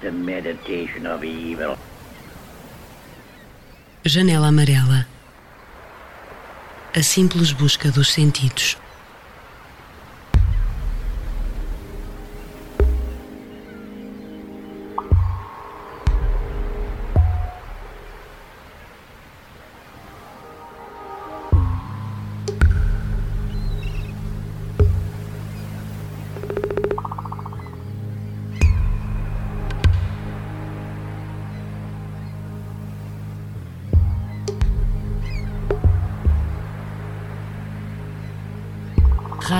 the meditation of evil. Janela Amarela. A simples busca dos sentidos.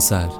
Kanser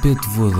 tapete voador.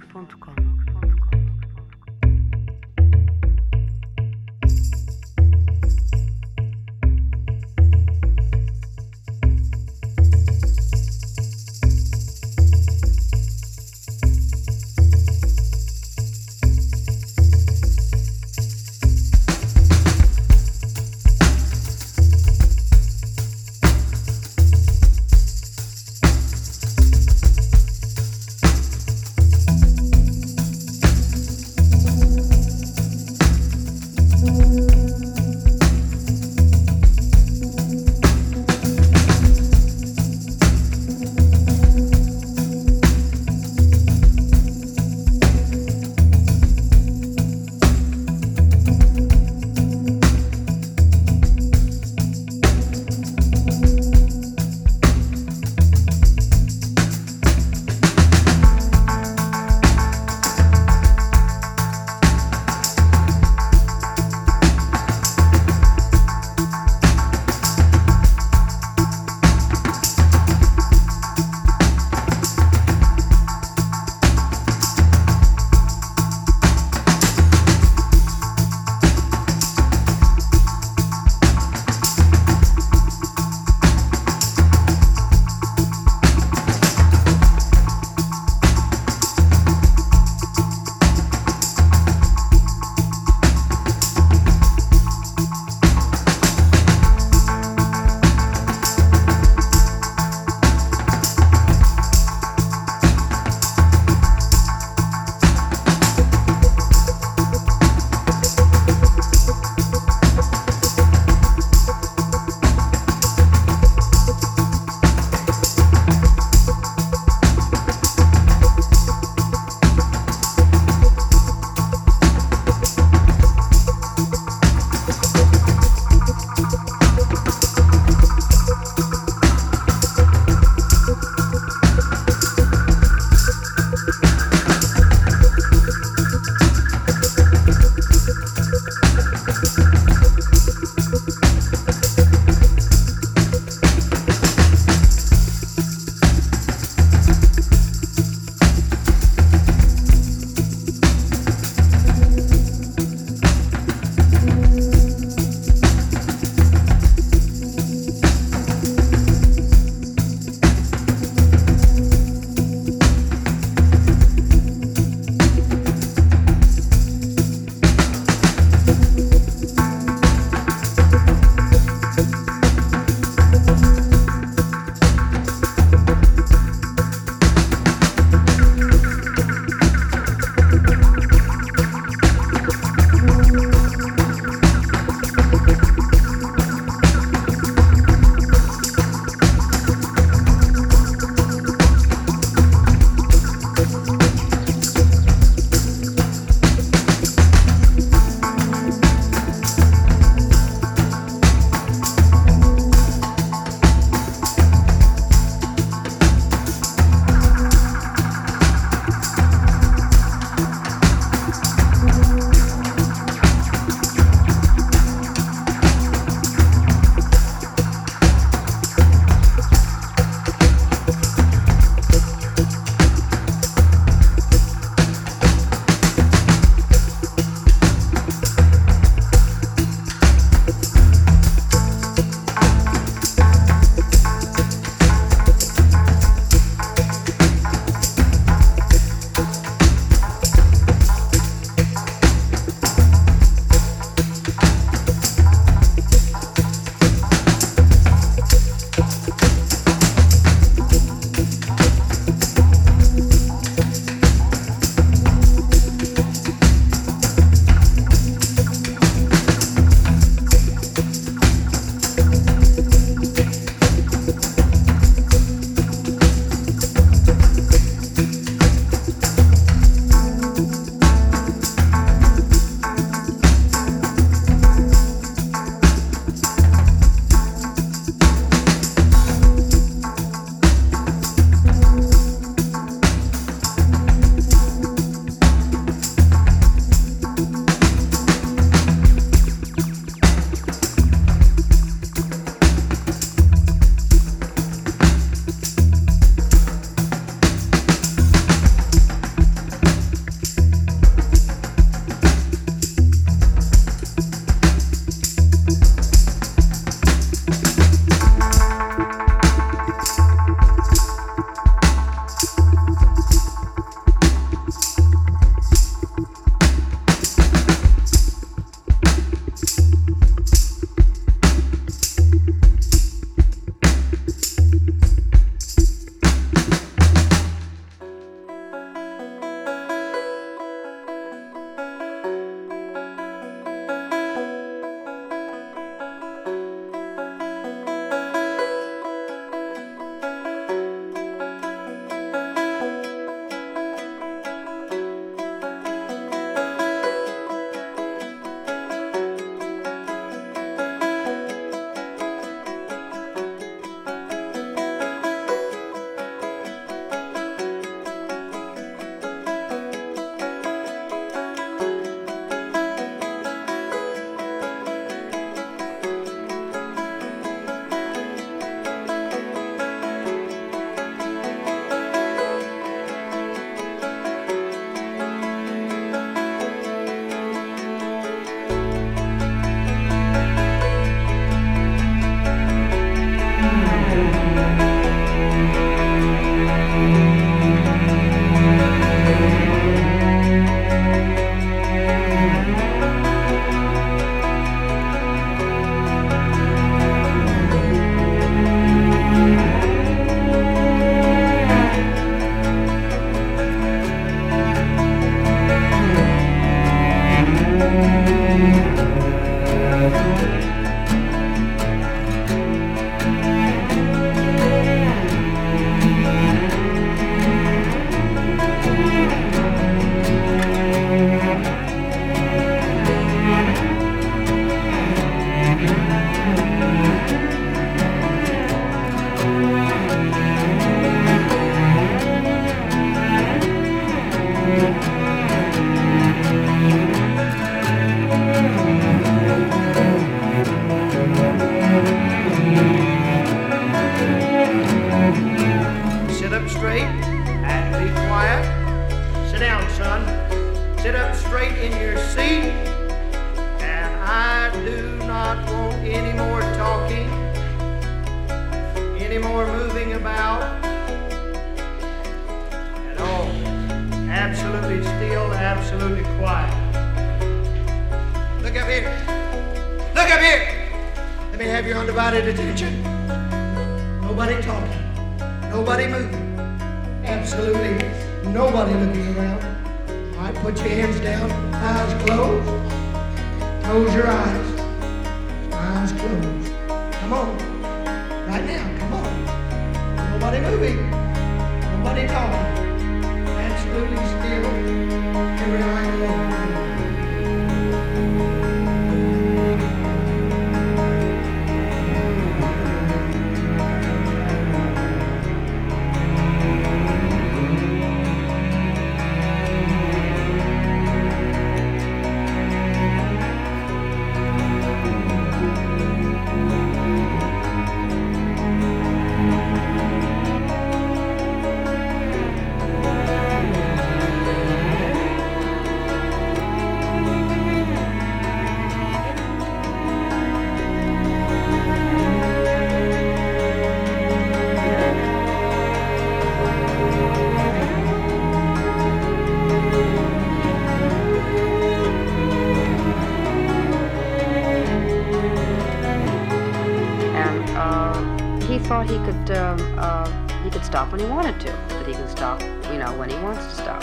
when he wanted to, that he can stop, you know, when he wants to stop.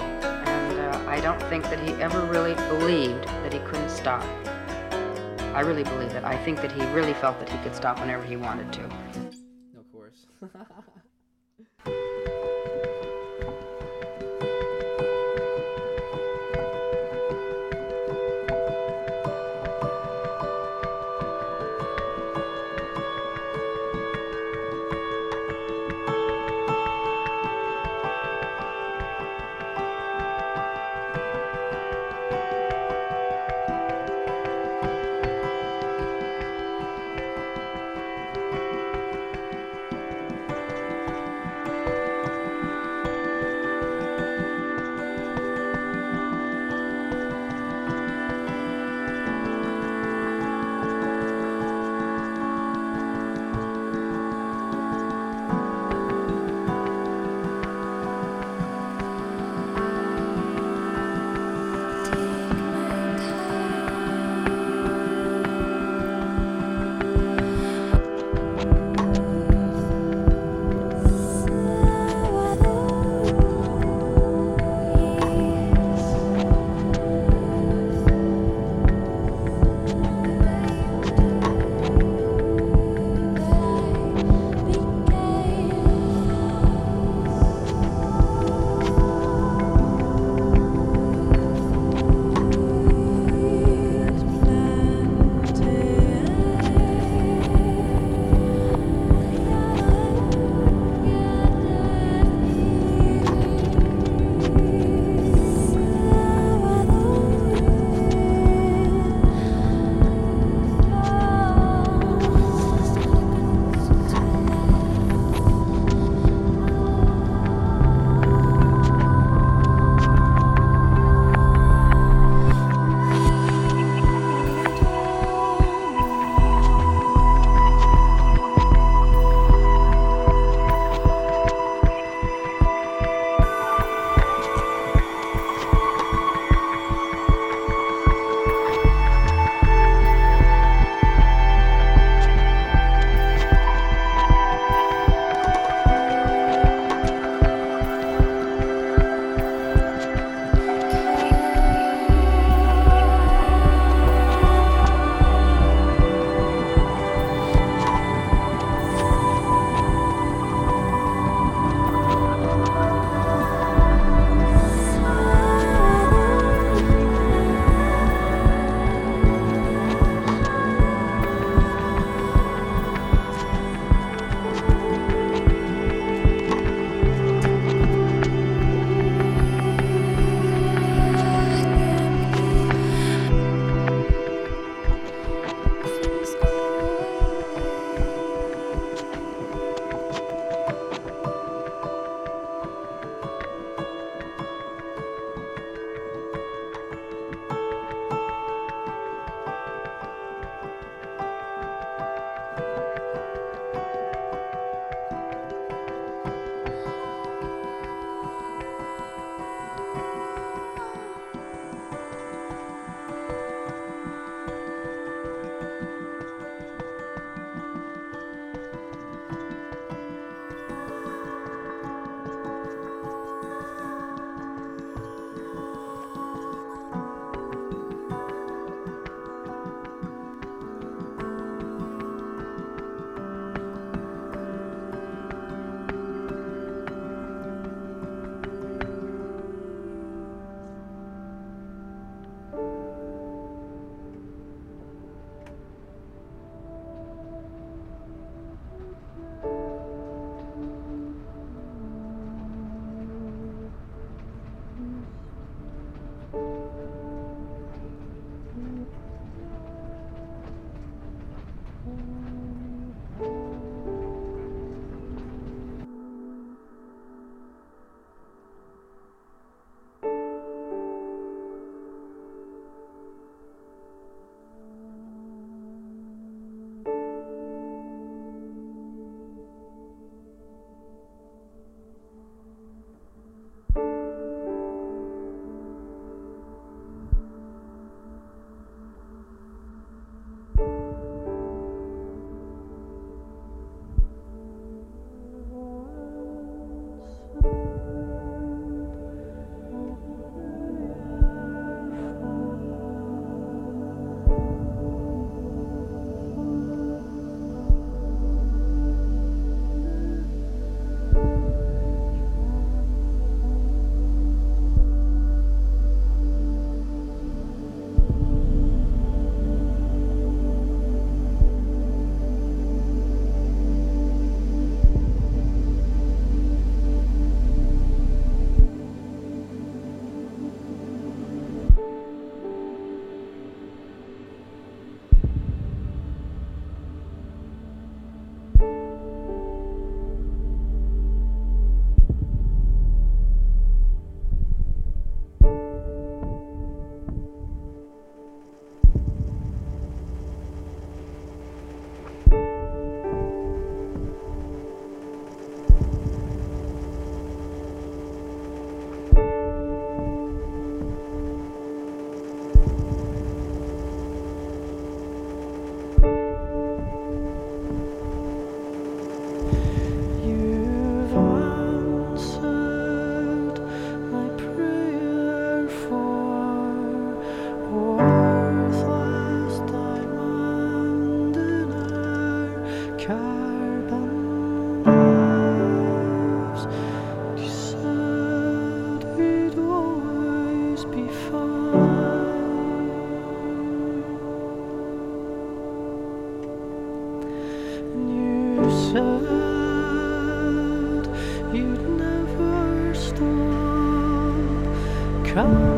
And uh, I don't think that he ever really believed that he couldn't stop. I really believe that. I think that he really felt that he could stop whenever he wanted to. Bye.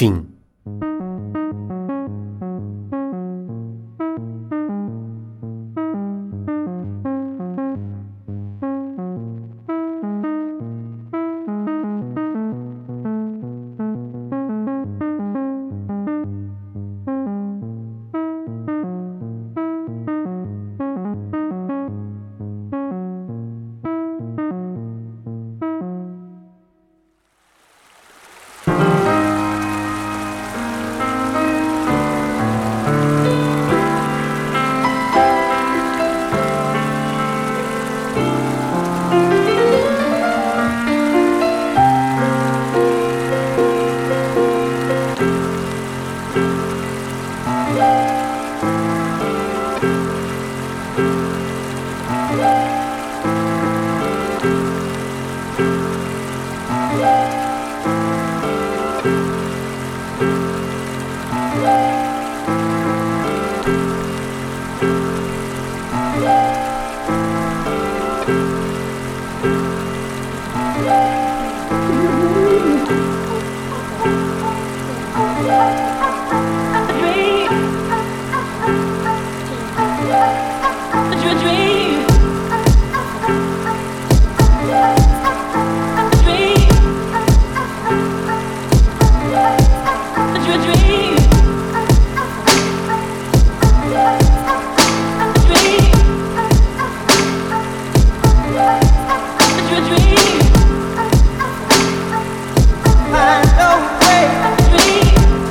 Fim.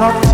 Ever